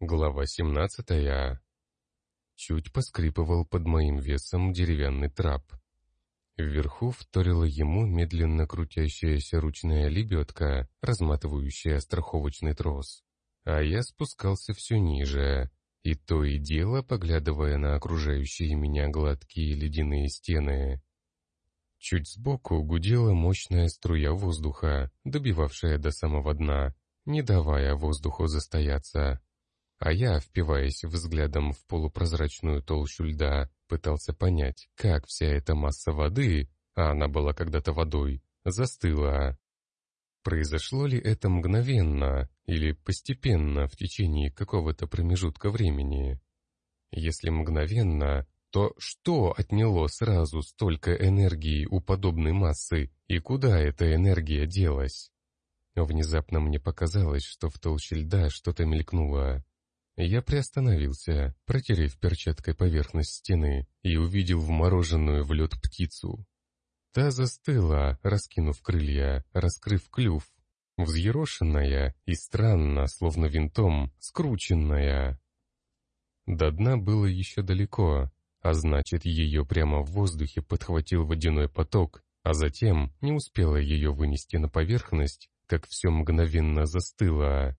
Глава 17. Чуть поскрипывал под моим весом деревянный трап. Вверху вторила ему медленно крутящаяся ручная лебедка, разматывающая страховочный трос. А я спускался все ниже, и то и дело поглядывая на окружающие меня гладкие ледяные стены. Чуть сбоку гудела мощная струя воздуха, добивавшая до самого дна, не давая воздуху застояться. А я, впиваясь взглядом в полупрозрачную толщу льда, пытался понять, как вся эта масса воды, а она была когда-то водой, застыла. Произошло ли это мгновенно или постепенно в течение какого-то промежутка времени? Если мгновенно, то что отняло сразу столько энергии у подобной массы и куда эта энергия делась? Внезапно мне показалось, что в толще льда что-то мелькнуло. Я приостановился, протерев перчаткой поверхность стены, и увидел вмороженную в лед птицу. Та застыла, раскинув крылья, раскрыв клюв, взъерошенная и странно, словно винтом, скрученная. До дна было еще далеко, а значит, ее прямо в воздухе подхватил водяной поток, а затем не успела ее вынести на поверхность, как все мгновенно застыло.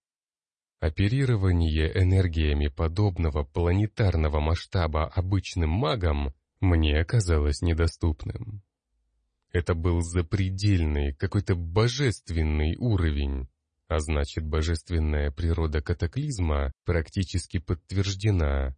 Оперирование энергиями подобного планетарного масштаба обычным магам мне оказалось недоступным. Это был запредельный, какой-то божественный уровень, а значит, божественная природа катаклизма практически подтверждена.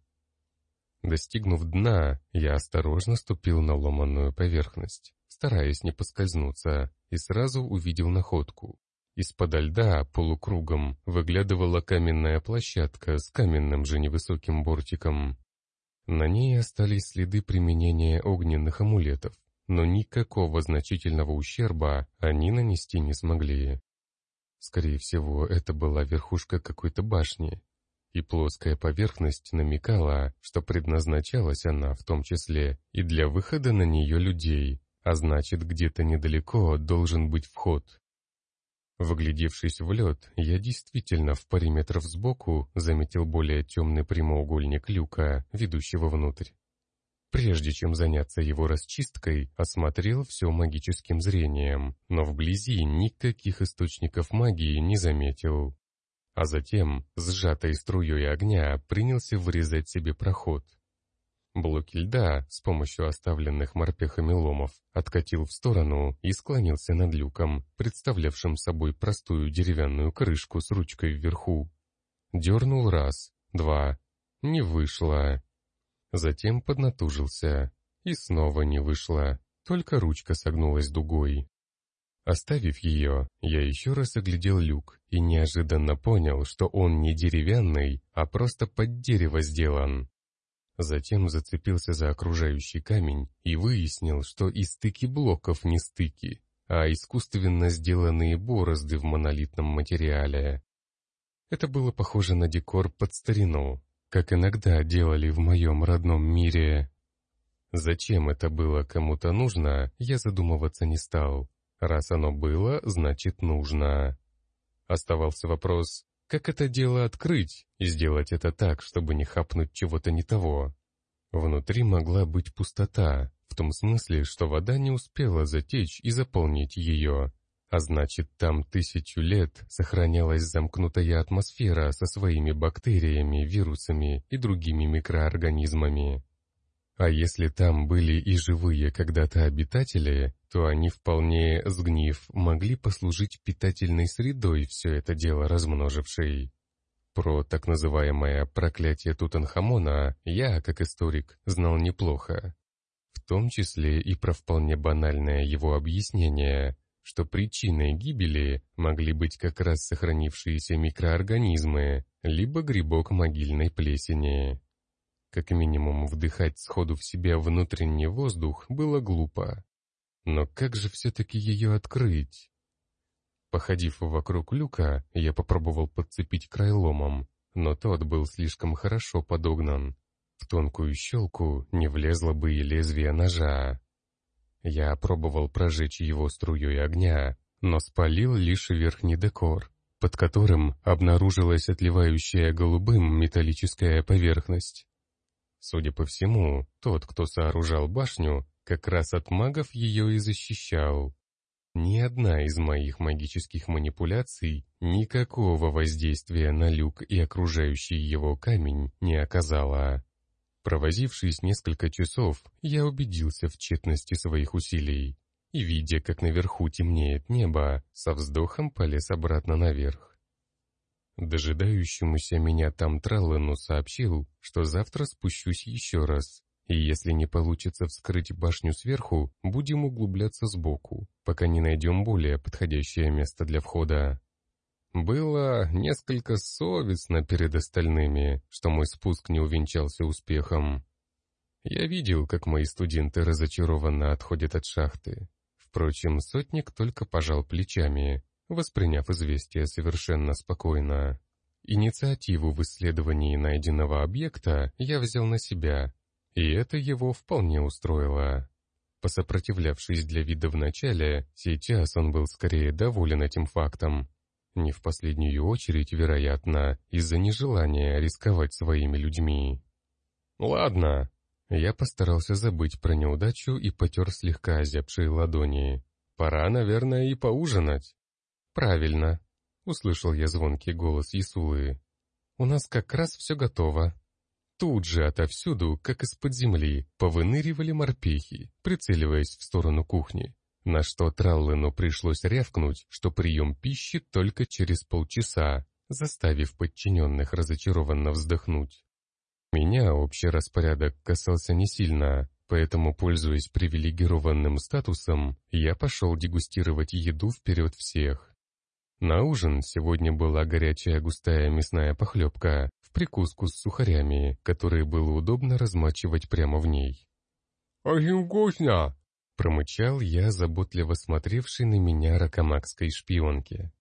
Достигнув дна, я осторожно ступил на ломаную поверхность, стараясь не поскользнуться, и сразу увидел находку. Из-под льда полукругом выглядывала каменная площадка с каменным же невысоким бортиком. На ней остались следы применения огненных амулетов, но никакого значительного ущерба они нанести не смогли. Скорее всего, это была верхушка какой-то башни, и плоская поверхность намекала, что предназначалась она в том числе и для выхода на нее людей, а значит, где-то недалеко должен быть вход. Вглядевшись в лед, я действительно в паре метров сбоку заметил более темный прямоугольник люка, ведущего внутрь. Прежде чем заняться его расчисткой, осмотрел все магическим зрением, но вблизи никаких источников магии не заметил. А затем, сжатой струей огня, принялся вырезать себе проход. Блоки льда с помощью оставленных морпехами ломов откатил в сторону и склонился над люком, представлявшим собой простую деревянную крышку с ручкой вверху. Дернул раз, два. Не вышло. Затем поднатужился. И снова не вышло, только ручка согнулась дугой. Оставив ее, я еще раз оглядел люк и неожиданно понял, что он не деревянный, а просто под дерево сделан. Затем зацепился за окружающий камень и выяснил, что и стыки блоков не стыки, а искусственно сделанные борозды в монолитном материале. Это было похоже на декор под старину, как иногда делали в моем родном мире. Зачем это было кому-то нужно, я задумываться не стал. Раз оно было, значит нужно. Оставался вопрос, как это дело открыть и сделать это так, чтобы не хапнуть чего-то не того? Внутри могла быть пустота, в том смысле, что вода не успела затечь и заполнить ее, а значит, там тысячу лет сохранялась замкнутая атмосфера со своими бактериями, вирусами и другими микроорганизмами. А если там были и живые когда-то обитатели, то они вполне, сгнив, могли послужить питательной средой все это дело размножившей. Про так называемое «проклятие Тутанхамона» я, как историк, знал неплохо. В том числе и про вполне банальное его объяснение, что причиной гибели могли быть как раз сохранившиеся микроорганизмы, либо грибок могильной плесени. Как минимум вдыхать сходу в себя внутренний воздух было глупо. Но как же все-таки ее открыть? Походив вокруг люка, я попробовал подцепить край ломом, но тот был слишком хорошо подогнан. В тонкую щелку не влезло бы и лезвие ножа. Я пробовал прожечь его струей огня, но спалил лишь верхний декор, под которым обнаружилась отливающая голубым металлическая поверхность. Судя по всему, тот, кто сооружал башню, как раз от магов ее и защищал. Ни одна из моих магических манипуляций никакого воздействия на люк и окружающий его камень не оказала. Провозившись несколько часов, я убедился в тщетности своих усилий и, видя, как наверху темнеет небо, со вздохом полез обратно наверх. Дожидающемуся меня там Траллену сообщил, что завтра спущусь еще раз, и если не получится вскрыть башню сверху, будем углубляться сбоку, пока не найдем более подходящее место для входа. Было несколько совестно перед остальными, что мой спуск не увенчался успехом. Я видел, как мои студенты разочарованно отходят от шахты, Впрочем, сотник только пожал плечами, восприняв известие совершенно спокойно. Инициативу в исследовании найденного объекта я взял на себя, и это его вполне устроило. Посопротивлявшись для вида вначале, сейчас он был скорее доволен этим фактом. Не в последнюю очередь, вероятно, из-за нежелания рисковать своими людьми. «Ладно, я постарался забыть про неудачу и потер слегка озябшие ладони. «Пора, наверное, и поужинать». «Правильно», — услышал я звонкий голос Исулы. «У нас как раз все готово». Тут же отовсюду, как из-под земли, повыныривали морпехи, прицеливаясь в сторону кухни, на что Траллену пришлось рявкнуть, что прием пищи только через полчаса, заставив подчиненных разочарованно вздохнуть. Меня общий распорядок касался не сильно, поэтому, пользуясь привилегированным статусом, я пошел дегустировать еду вперед всех. На ужин сегодня была горячая густая мясная похлебка в прикуску с сухарями, которые было удобно размачивать прямо в ней. «Очень вкусно!» — промычал я, заботливо смотревший на меня ракомакской шпионке.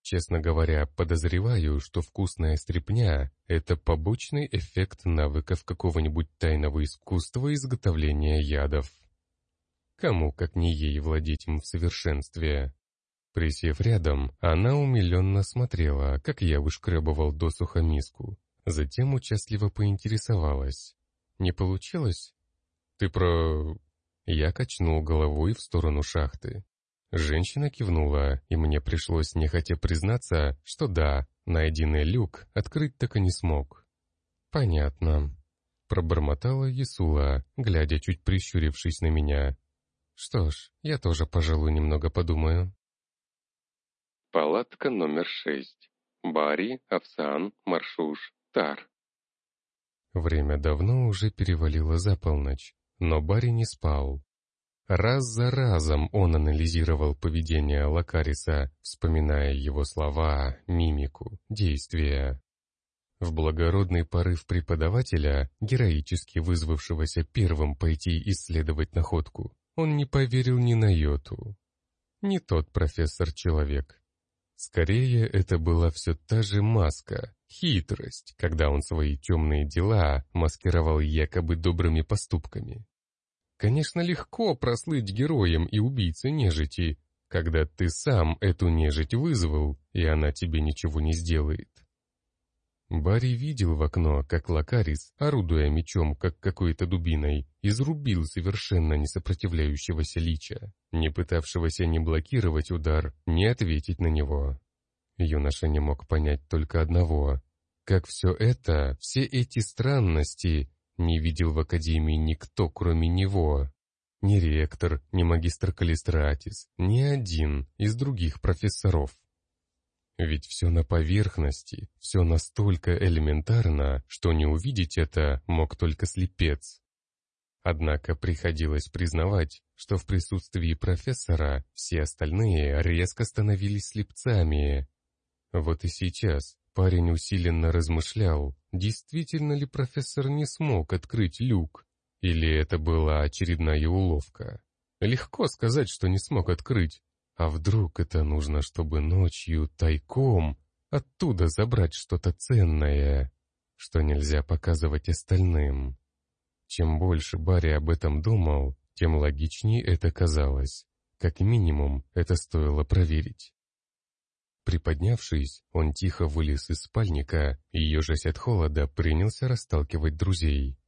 Честно говоря, подозреваю, что вкусная стряпня — это побочный эффект навыков какого-нибудь тайного искусства изготовления ядов. Кому, как не ей, владеть им в совершенстве? Присев рядом, она умиленно смотрела, как я вышкребывал досуха миску. Затем участливо поинтересовалась. «Не получилось?» «Ты про...» Я качнул головой в сторону шахты. Женщина кивнула, и мне пришлось нехотя признаться, что да, найденный люк открыть так и не смог. «Понятно», — пробормотала Ясула, глядя чуть прищурившись на меня. «Что ж, я тоже, пожалуй, немного подумаю». Палатка номер шесть. Бари, Овсан, Маршуш, Тар. Время давно уже перевалило за полночь, но Барри не спал. Раз за разом он анализировал поведение Лакариса, вспоминая его слова, мимику, действия. В благородный порыв преподавателя, героически вызвавшегося первым пойти исследовать находку, он не поверил ни на йоту. Не тот профессор-человек. Скорее, это была все та же маска, хитрость, когда он свои темные дела маскировал якобы добрыми поступками. Конечно, легко прослыть героем и убийцей нежити, когда ты сам эту нежить вызвал, и она тебе ничего не сделает. Барри видел в окно, как Лакарис, орудуя мечом, как какой-то дубиной, изрубил совершенно не сопротивляющегося лича, не пытавшегося ни блокировать удар, ни ответить на него. Юноша не мог понять только одного. Как все это, все эти странности не видел в Академии никто, кроме него. Ни ректор, ни магистр Калистратис, ни один из других профессоров. Ведь все на поверхности, все настолько элементарно, что не увидеть это мог только слепец. Однако приходилось признавать, что в присутствии профессора все остальные резко становились слепцами. Вот и сейчас парень усиленно размышлял, Действительно ли профессор не смог открыть люк? Или это была очередная уловка? Легко сказать, что не смог открыть. А вдруг это нужно, чтобы ночью тайком оттуда забрать что-то ценное, что нельзя показывать остальным? Чем больше Барри об этом думал, тем логичнее это казалось. Как минимум, это стоило проверить. Приподнявшись, он тихо вылез из спальника и, ежась от холода, принялся расталкивать друзей.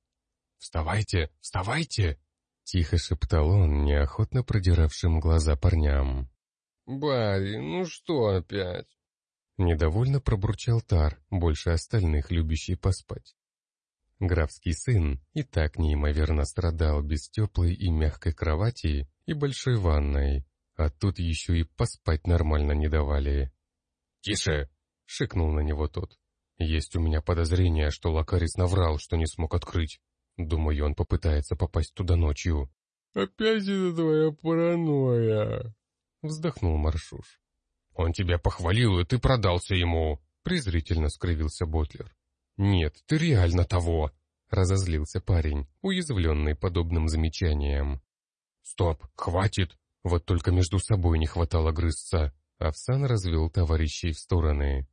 «Вставайте! Вставайте!» — тихо шептал он, неохотно продиравшим глаза парням. «Барри, ну что опять?» Недовольно пробурчал Тар, больше остальных любящий поспать. Графский сын и так неимоверно страдал без теплой и мягкой кровати и большой ванной, а тут еще и поспать нормально не давали. «Тише!» — шикнул на него тот. «Есть у меня подозрение, что Лакарис наврал, что не смог открыть. Думаю, он попытается попасть туда ночью». «Опять это твоя паранойя!» — вздохнул Маршуш. «Он тебя похвалил, и ты продался ему!» — презрительно скривился Ботлер. «Нет, ты реально того!» — разозлился парень, уязвленный подобным замечанием. «Стоп, хватит! Вот только между собой не хватало грызться!» Овсан развел товарищей в стороны.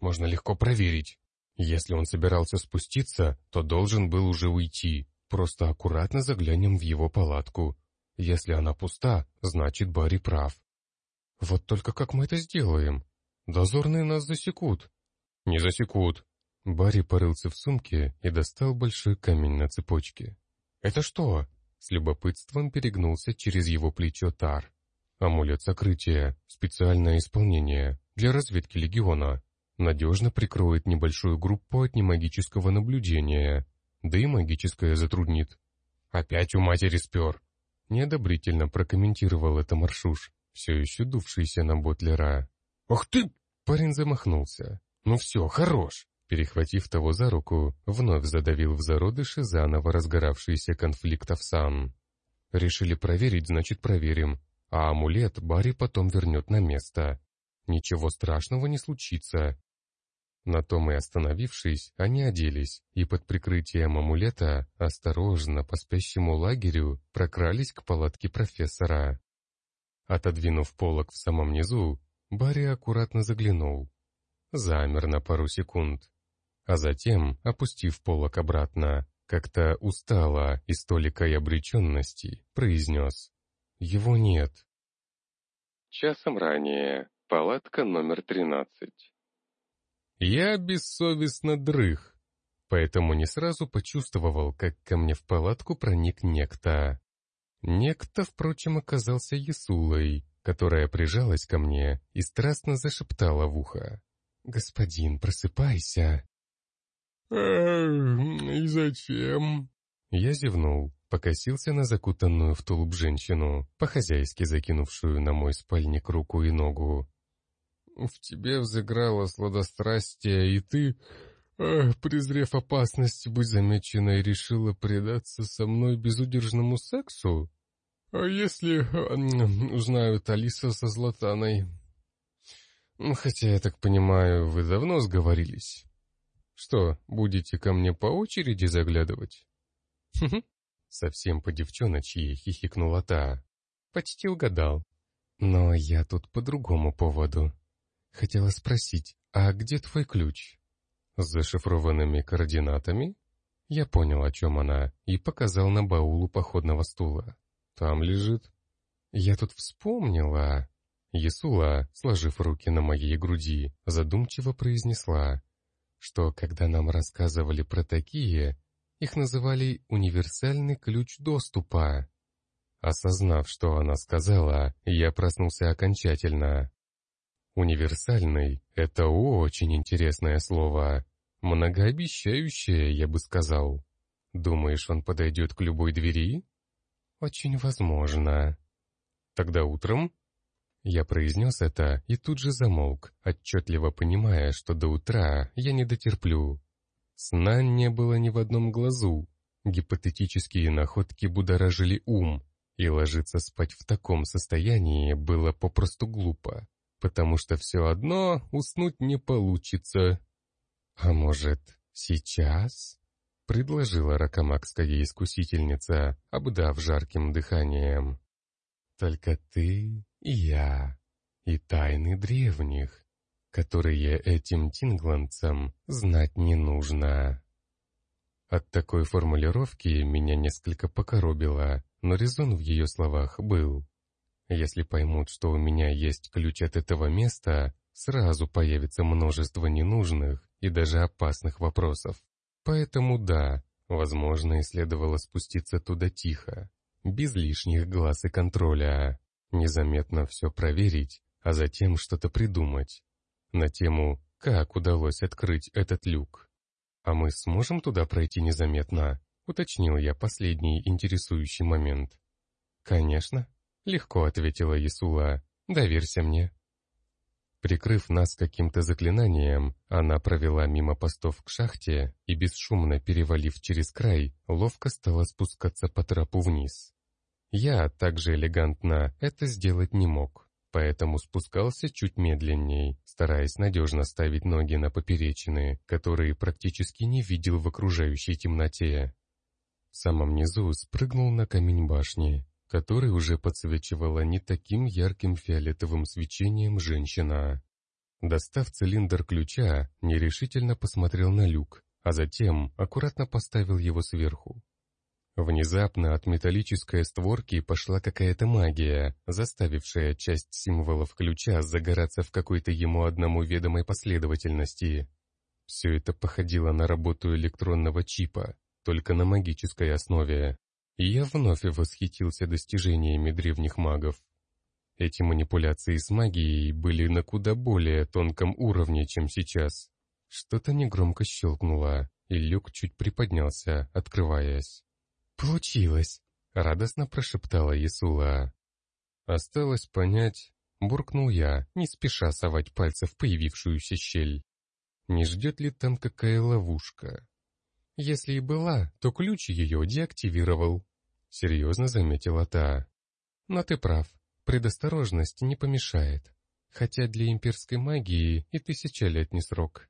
«Можно легко проверить. Если он собирался спуститься, то должен был уже уйти. Просто аккуратно заглянем в его палатку. Если она пуста, значит Барри прав. Вот только как мы это сделаем? Дозорные нас засекут. Не засекут. Барри порылся в сумке и достал большой камень на цепочке. Это что? С любопытством перегнулся через его плечо Тар. Амулет сокрытия, специальное исполнение, для разведки легиона. Надежно прикроет небольшую группу от немагического наблюдения, да и магическое затруднит. Опять у матери спер. Неодобрительно прокомментировал это Маршуш все еще дувшийся на Ботлера. «Ах ты!» Парень замахнулся. «Ну все, хорош!» Перехватив того за руку, вновь задавил в зародыше заново разгоравшийся конфликт Овсан. «Решили проверить, значит проверим. А амулет Барри потом вернет на место. Ничего страшного не случится». На том и остановившись, они оделись и под прикрытием амулета осторожно по спящему лагерю прокрались к палатке профессора. Отодвинув полок в самом низу, Барри аккуратно заглянул. Замер на пару секунд. А затем, опустив полок обратно, как-то устало и столикой обреченности, произнес. «Его нет». Часом ранее. Палатка номер тринадцать. Я бессовестно дрых, поэтому не сразу почувствовал, как ко мне в палатку проник некто. Некто, впрочем, оказался Ясулой, которая прижалась ко мне и страстно зашептала в ухо. «Господин, просыпайся!» «И зачем?» Я зевнул, покосился на закутанную в тулуп женщину, по-хозяйски закинувшую на мой спальник руку и ногу. «В тебе взыграло сладострастие, и ты, презрев опасность быть замеченной, решила предаться со мной безудержному сексу? А если узнают Алиса со Златаной? Хотя, я так понимаю, вы давно сговорились. Что, будете ко мне по очереди заглядывать? Совсем по девчоночьи хихикнула та. Почти угадал. Но я тут по другому поводу. Хотела спросить, а где твой ключ? С зашифрованными координатами? Я понял, о чем она, и показал на баулу походного стула. Там лежит. Я тут вспомнила. Ясула, сложив руки на моей груди, задумчиво произнесла, что когда нам рассказывали про такие, их называли «универсальный ключ доступа». Осознав, что она сказала, я проснулся окончательно. Универсальный — это очень интересное слово. Многообещающее, я бы сказал. Думаешь, он подойдет к любой двери? Очень возможно. Тогда утром? Я произнес это и тут же замолк, отчетливо понимая, что до утра я не дотерплю. Сна не было ни в одном глазу. Гипотетические находки будоражили ум, и ложиться спать в таком состоянии было попросту глупо потому что все одно уснуть не получится. «А может, сейчас?» — предложила ракомакская искусительница, обдав жарким дыханием. «Только ты и я, и тайны древних, которые этим тингландцам знать не нужно». От такой формулировки меня несколько покоробило, но резон в ее словах был. Если поймут, что у меня есть ключ от этого места, сразу появится множество ненужных и даже опасных вопросов. Поэтому да, возможно, и следовало спуститься туда тихо, без лишних глаз и контроля, незаметно все проверить, а затем что-то придумать. На тему «Как удалось открыть этот люк?» «А мы сможем туда пройти незаметно?» — уточнил я последний интересующий момент. «Конечно», — легко ответила Исула. «Доверься мне». Прикрыв нас каким-то заклинанием, она провела мимо постов к шахте и, бесшумно перевалив через край, ловко стала спускаться по трапу вниз. Я также элегантно это сделать не мог, поэтому спускался чуть медленней, стараясь надежно ставить ноги на поперечины, которые практически не видел в окружающей темноте. В самом низу спрыгнул на камень башни, который уже подсвечивала не таким ярким фиолетовым свечением женщина. Достав цилиндр ключа, нерешительно посмотрел на люк, а затем аккуратно поставил его сверху. Внезапно от металлической створки пошла какая-то магия, заставившая часть символов ключа загораться в какой-то ему одному ведомой последовательности. Все это походило на работу электронного чипа, только на магической основе. Я вновь восхитился достижениями древних магов. Эти манипуляции с магией были на куда более тонком уровне, чем сейчас. Что-то негромко щелкнуло, и люк чуть приподнялся, открываясь. «Получилось!» — радостно прошептала Исула. «Осталось понять...» — буркнул я, не спеша совать пальцы в появившуюся щель. «Не ждет ли там какая ловушка?» «Если и была, то ключ ее деактивировал», — серьезно заметила та. «Но ты прав, предосторожность не помешает, хотя для имперской магии и тысяча лет не срок».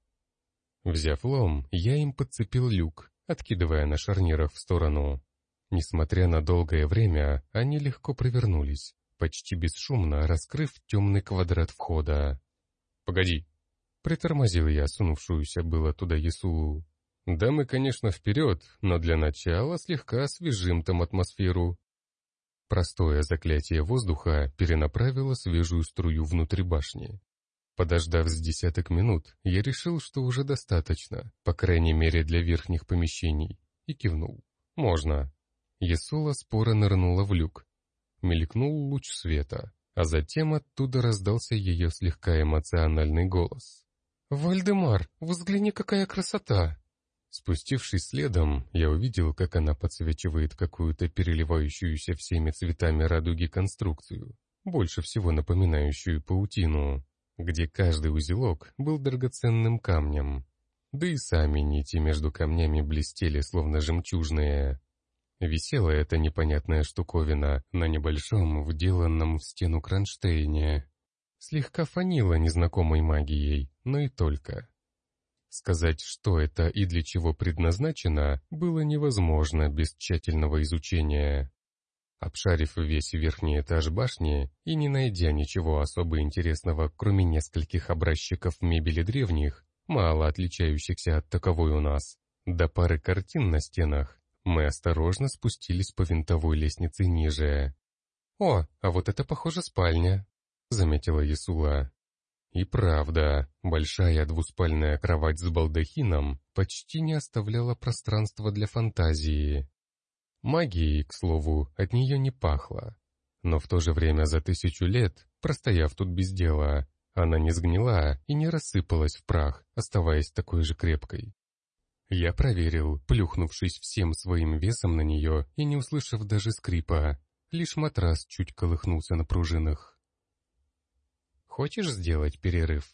Взяв лом, я им подцепил люк, откидывая на шарнирах в сторону. Несмотря на долгое время, они легко провернулись, почти бесшумно раскрыв темный квадрат входа. «Погоди!» — притормозил я сунувшуюся было туда Ясулу. «Да мы, конечно, вперед, но для начала слегка освежим там атмосферу». Простое заклятие воздуха перенаправило свежую струю внутрь башни. Подождав с десяток минут, я решил, что уже достаточно, по крайней мере для верхних помещений, и кивнул. «Можно». Есула споро нырнула в люк. Мелькнул луч света, а затем оттуда раздался ее слегка эмоциональный голос. «Вальдемар, взгляни, какая красота!» Спустившись следом, я увидел, как она подсвечивает какую-то переливающуюся всеми цветами радуги конструкцию, больше всего напоминающую паутину, где каждый узелок был драгоценным камнем. Да и сами нити между камнями блестели, словно жемчужные. Висела эта непонятная штуковина на небольшом, вделанном в стену кронштейне. Слегка фанила незнакомой магией, но и только. Сказать, что это и для чего предназначено, было невозможно без тщательного изучения. Обшарив весь верхний этаж башни и не найдя ничего особо интересного, кроме нескольких образчиков мебели древних, мало отличающихся от таковой у нас, до пары картин на стенах, мы осторожно спустились по винтовой лестнице ниже. «О, а вот это, похоже, спальня», — заметила Ясула. И правда, большая двуспальная кровать с балдахином почти не оставляла пространства для фантазии. Магией, к слову, от нее не пахло. Но в то же время за тысячу лет, простояв тут без дела, она не сгнила и не рассыпалась в прах, оставаясь такой же крепкой. Я проверил, плюхнувшись всем своим весом на нее и не услышав даже скрипа. Лишь матрас чуть колыхнулся на пружинах. «Хочешь сделать перерыв?»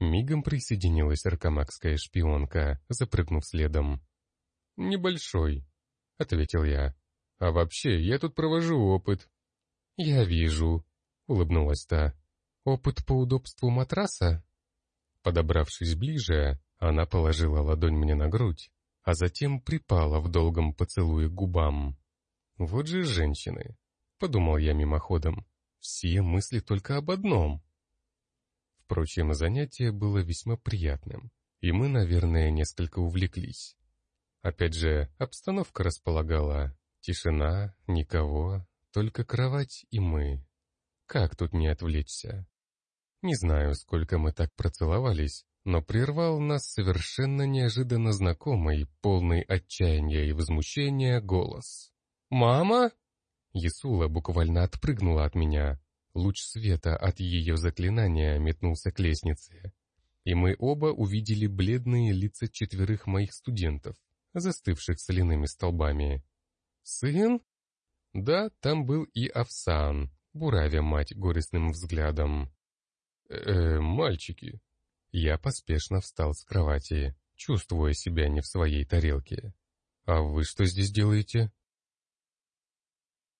Мигом присоединилась аркамакская шпионка, запрыгнув следом. «Небольшой», — ответил я. «А вообще, я тут провожу опыт». «Я вижу», — улыбнулась та. «Опыт по удобству матраса?» Подобравшись ближе, она положила ладонь мне на грудь, а затем припала в долгом поцелуе к губам. «Вот же женщины!» — подумал я мимоходом. «Все мысли только об одном». Впрочем, занятие было весьма приятным, и мы, наверное, несколько увлеклись. Опять же, обстановка располагала. Тишина, никого, только кровать и мы. Как тут не отвлечься? Не знаю, сколько мы так процеловались, но прервал нас совершенно неожиданно знакомый, полный отчаяния и возмущения голос. «Мама?» Ясула буквально отпрыгнула от меня. Луч света от ее заклинания метнулся к лестнице. И мы оба увидели бледные лица четверых моих студентов, застывших соляными столбами. «Сын?» Да, там был и Овсан, буравя мать горестным взглядом. «Э, мальчики». Я поспешно встал с кровати, чувствуя себя не в своей тарелке. «А вы что здесь делаете?»